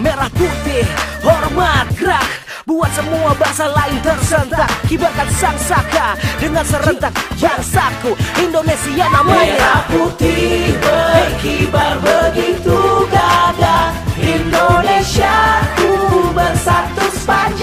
merah putih Hormat gerak. Buat semua bahasa lain tersentak. Kibarkan sang saka Dengan serentak bangsaku. Indonesia namanya. Merah putih berkibar begitu gagah. Indonesia ku bersatu sepanjang